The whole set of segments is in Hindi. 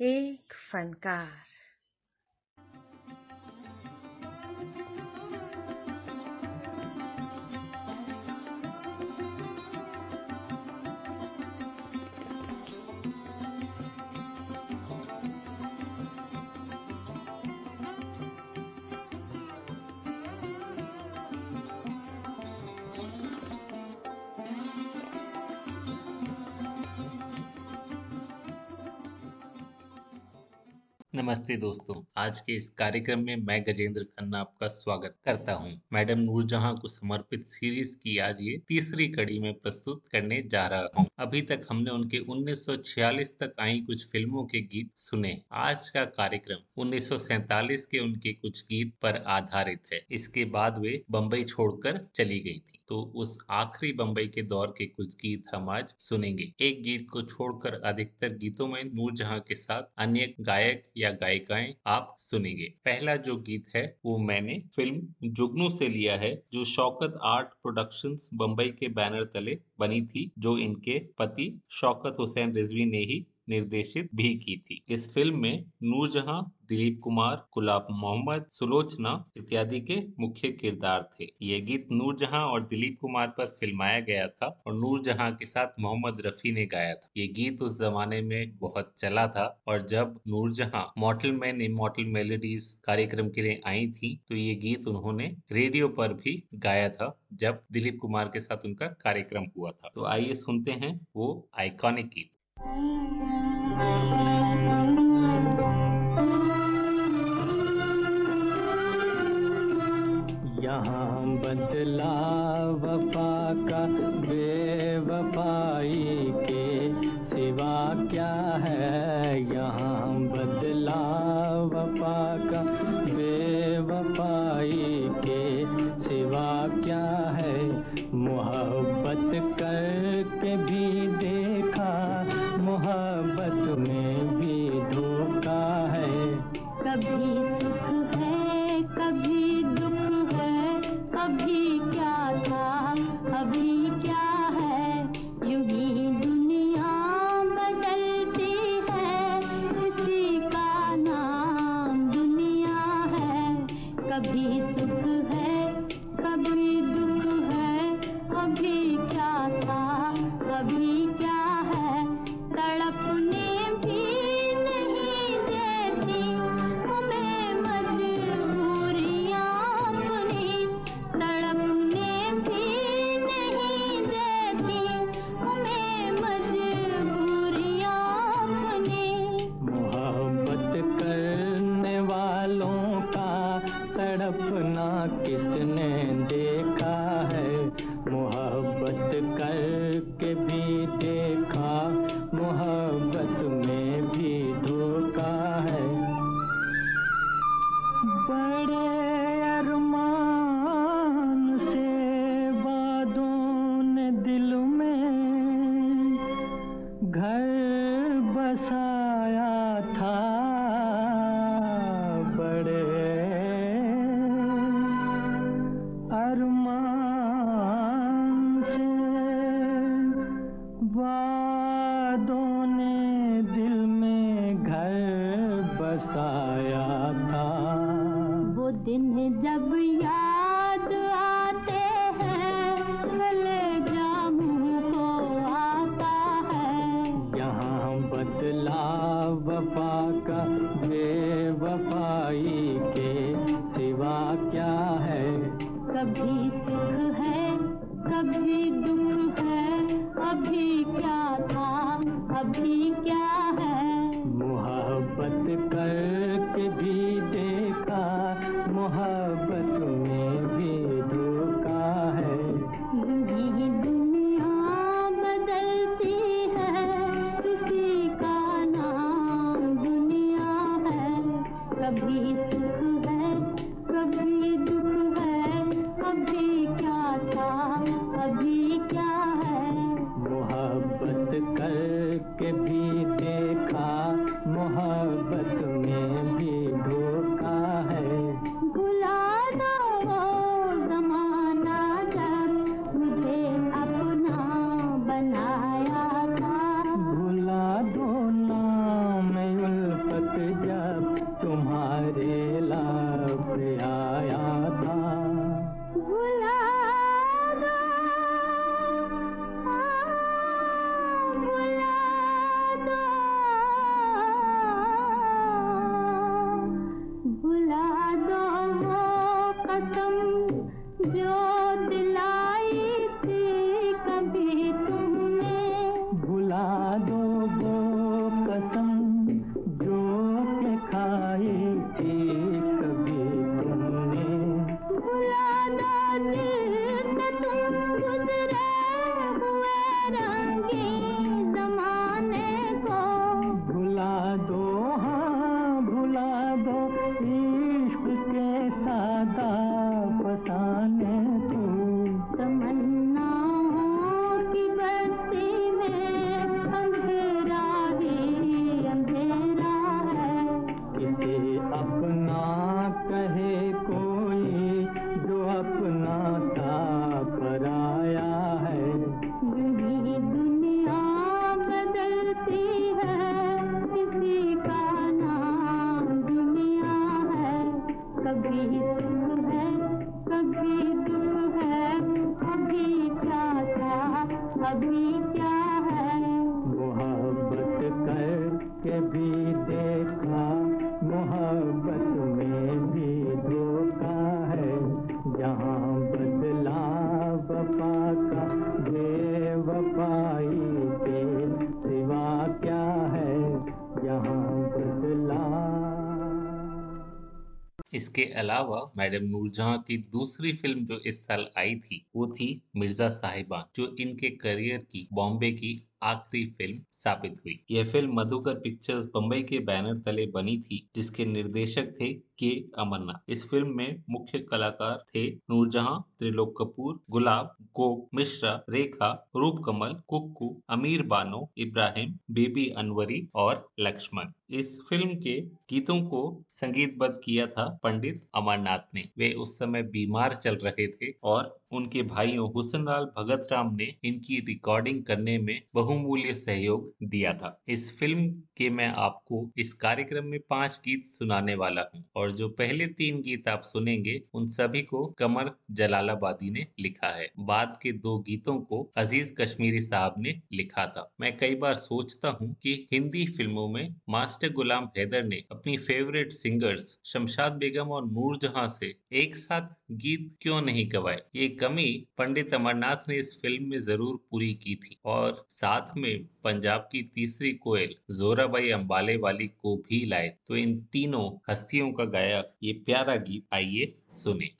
एक फनकार नमस्ते दोस्तों। आज के इस कार्यक्रम में मैं गजेंद्र खन्ना आपका स्वागत करता हूँ। मैडम नूरजहां को समर्पित सीरीज़ की आज ये तीसरी कड़ी में प्रस्तुत करने जा रहा हूँ। अभी तक हमने उनके 1946 तक आई कुछ फ़िल्मों के गीत सुने। आज का कार्यक्रम 1947 के उनके कुछ गीत पर आधारित है। इसके बाद वे बम्बई छोड़कर चली गई थी। तो उस आखिरी बम्बई के दौर के कुछ गीत हम आज सुनेंगे। एक गीत को छोड़कर अधिकतर गीतों में नूरजहां के साथ अन्य गायक या गायिकाएँ आप सुनेंगे। पहला जो गीत है, वो मैंने फ़िल्म जुगनू से लिया है, जो शौकत आर्ट प्रोडक्शंस बम्बई के बैनर तले बनी थी, जो इनके पति शौकत हुसैन रिजवी ने ही निर्देशित भी की थी। इस फ़िल्म में नूरजहां, दिलीप कुमार, गुलाब मोहम्मद, सुलोचना इत्यादि के मुख्य किरदार थे। ये गीत नूरजहां और दिलीप कुमार पर फिल्माया गया था और नूरजहां के साथ मोहम्मद रफी ने गाया था। ये गीत उस जमाने में बहुत चला था और जब Noorjahan mortal man immortal melodies कार्यक्रम के लिए आई थी तो ये गीत उन्होंने रेडियो पर भी गाया था जब दिलीप कुमार के साथ उनका कार्यक्रम हुआ था। तो आइए सुनते हैं वो आइकॉनिक गीत। यहाँ बदला वफा का बेवफाई देखा, मोहब्बत में भी धोखा है। जहाँ बदला का के सिवा क्या है? जहाँ बदला। इसके अलावा मैडम नूरजहां की दूसरी फ़िल्म जो इस साल आई थी, वो थी मिर्ज़ा साहिबा जो इनके करियर की, बॉम्बे की आखिरी फ़िल्म साबित हुई। यह फ़िल्म मधुकर पिक्चर्स बम्बई के बैनर तले बनी थी, जिसके निर्देशक थे के अमरनाथ। इस फ़िल्म में मुख्य कलाकार थे नूरजहां, त्रिलोक कपूर, गुलाब गोप मिश्रा, रेखा रूप कमल कुक्कू, अमीर बानो, इब्राहिम, बेबी अनवरी और लक्ष्मण। इस फ़िल्म के गीतों को संगीतबद्ध किया था पंडित अमरनाथ ने। वे उस समय बीमार चल रहे थे और उनके भाइयों हुसनलाल भगत राम ने इनकी रिकॉर्डिंग करने में बहुमूल्य सहयोग दिया था। इस फ़िल्म के मैं आपको इस कार्यक्रम में पाँच गीत सुनाने वाला हूँ और जो पहले तीन गीत आप सुनेंगे, उन सभी को कमर जलालाबादी ने लिखा है। बाद के दो गीतों को अज़ीज़ कश्मीरी साहब ने लिखा था। मैं कई बार सोचता हूँ कि हिंदी फ़िल्मों में मास्टर गुलाम हैदर ने अपनी फेवरेट सिंगर्स शमशाद बेगम और नूरजहां से एक साथ गीत क्यों नहीं गवाए? ये कमी पंडित अमरनाथ ने इस फ़िल्म में ज़रूर पूरी की थी और साथ में पंजाब की तीसरी कोयल जोराबाई अंबाले वाली को भी लाए। तो इन तीनों हस्तियों का गाया ये प्यारा गीत, आइए सुने।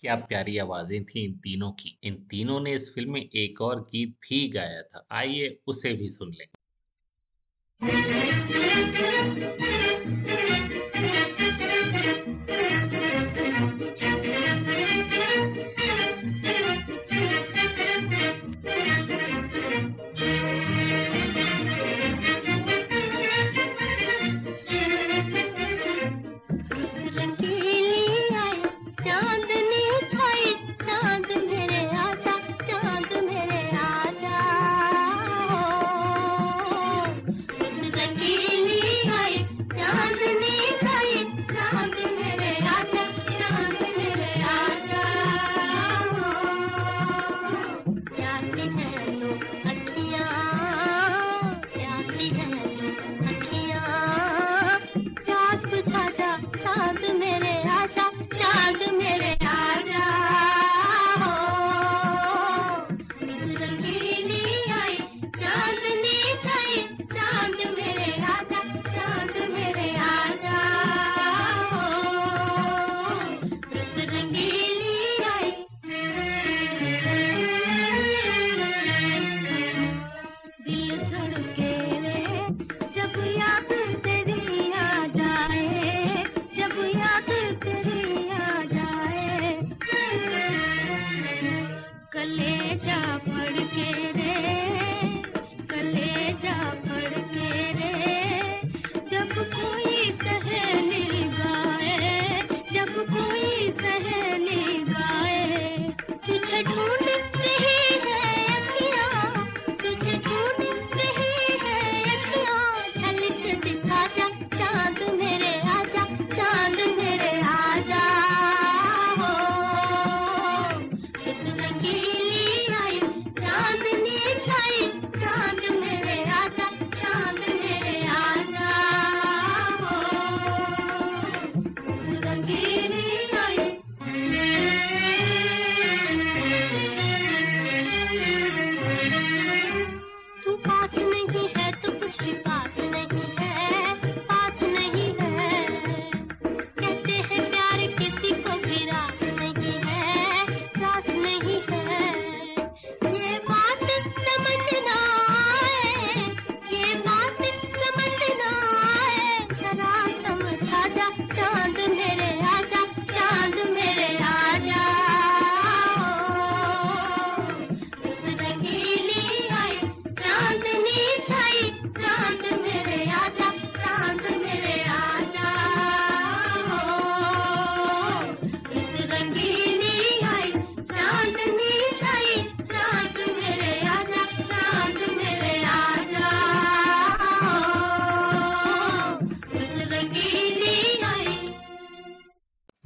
क्या प्यारी आवाज़ें थी इन तीनों की। इन तीनों ने इस फ़िल्म में एक और गीत भी गाया था। आइए उसे भी सुन लें।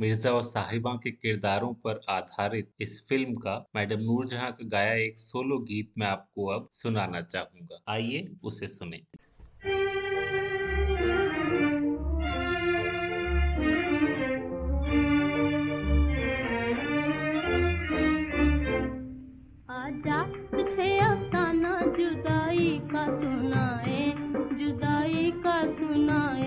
मिर्ज़ा और साहिबा के किरदारों पर आधारित इस फ़िल्म का मैडम नूरजहां का गाया एक सोलो गीत मैं आपको अब सुनाना चाहूँगा। आइए उसे सुने। आजा अफसाना जुदाई का सुनाए, जुदाई का सुनाए।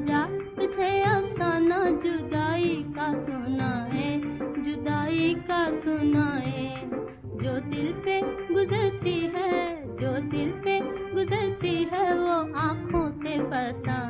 तुझे अफसाना जुदाई का सुनाए जुदाई का सुनाए जो दिल पे गुजरती है, जो दिल पे गुजरती है, वो आँखों से बताए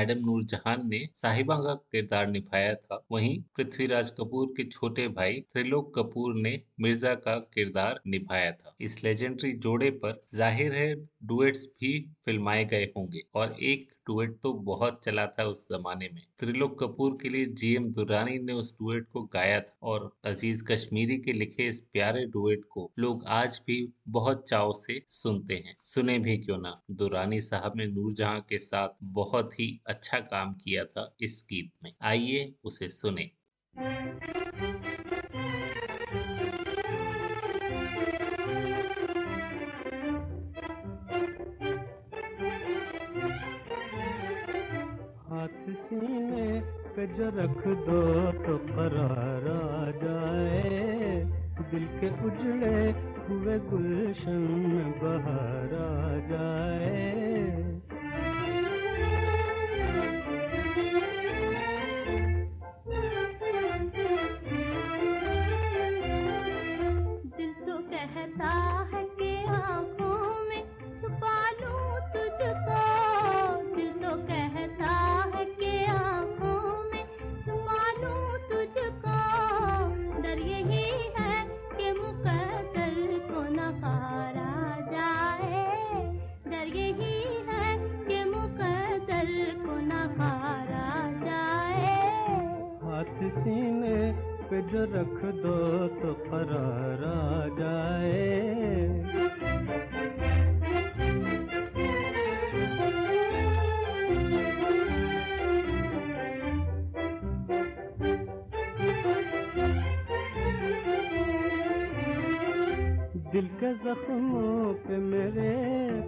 मैडम नूरजहान ने साहिबा का किरदार निभाया था। वहीं पृथ्वीराज कपूर के छोटे भाई त्रिलोक कपूर ने मिर्ज़ा का किरदार निभाया था। इस लेजेंडरी जोड़े पर ज़ाहिर है डुएट्स भी फिल्माए गए होंगे। और एक डुएट तो बहुत चला था उस जमाने में। त्रिलोक कपूर के लिए जीएम दुरानी ने उस डुएट को गाया था और अज़ीज़ कश्मीरी के लिखे इस प्यारे डुएट को लोग आज भी बहुत चाव से सुनते हैं। सुने भी क्यों ना? दुरानी साहब ने नूरजहां के साथ बहुत ही अच्छा काम किया था इस गीत में। आइए उसे सुने। हाथ सीने पे जो रख दो तो फरार आ जाए। दिल के उजड़े हुए गुलशन में बहार आ जाए। रख दो तो करार आ जाए। दिल के जख्मों पे मेरे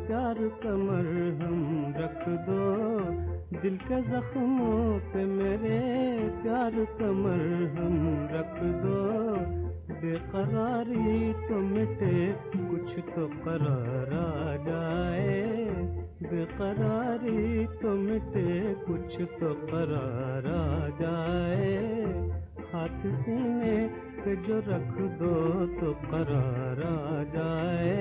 प्यार कमर हम रख दो। दिल के जख्मों पे मेरे प्यार कमर बेकरारी तो मिटे कुछ तो करार आ जाए। बेकरारी तो मिटे कुछ तो करार आ जाए। हाथ सीने पे जो रख दो तो करार आ जाए।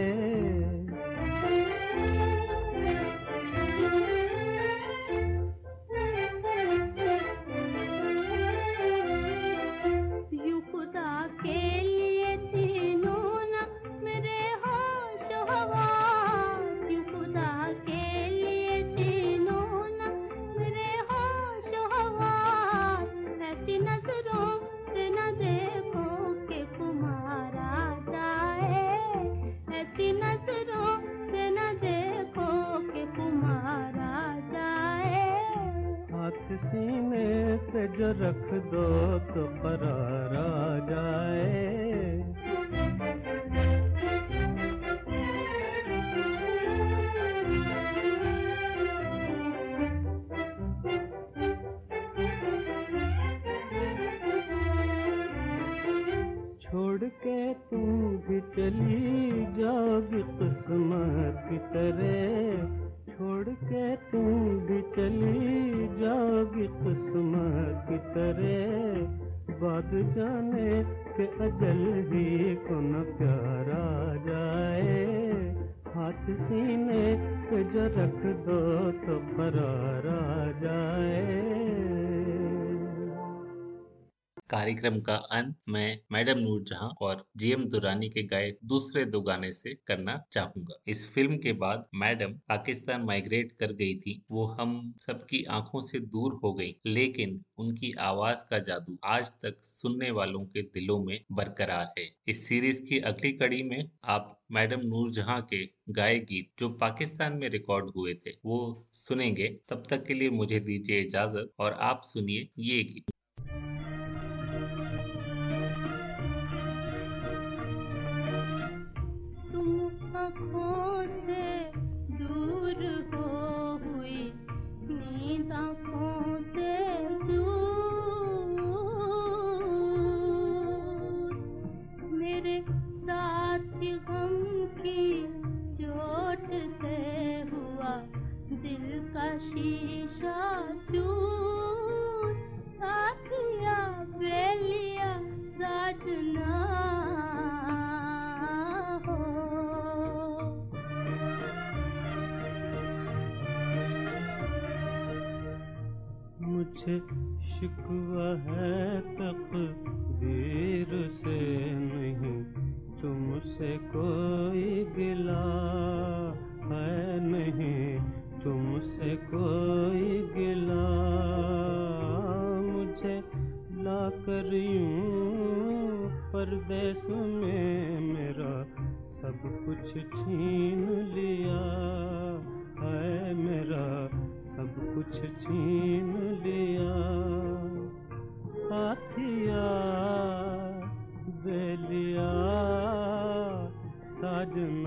जो रख दो तो करार आ जाए। फरार कार्यक्रम का अंत मैं मैडम नूर नूरजहां और जीएम दुरानी के गाए दूसरे दो गाने से करना चाहूँगा। इस फ़िल्म के बाद मैडम पाकिस्तान माइग्रेट कर गई थी। वो हम सबकी आँखों से दूर हो गई, लेकिन उनकी आवाज़ का जादू आज तक सुनने वालों के दिलों में बरकरार है। इस सीरीज़ की अगली कड़ी में आप मैडम नूरजहां के गाए गीत जो पाकिस्तान में रिकॉर्ड हुए थे, वो सुनेंगे। तब तक के लिए मुझे दीजिए इजाज़त और आप सुनिए ये गीत। आँखों से मेरा सब कुछ छीन लिया है मेरा सब कुछ छीन लिया। साथिया बेलिया साजना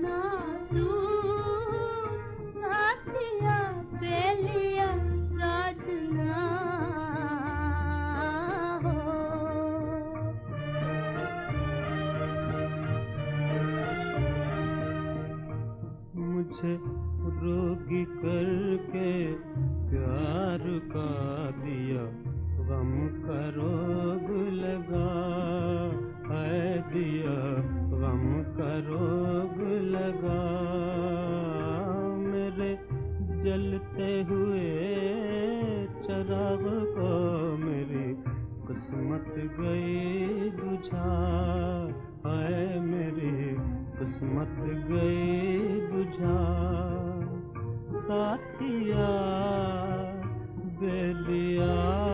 के दिया दे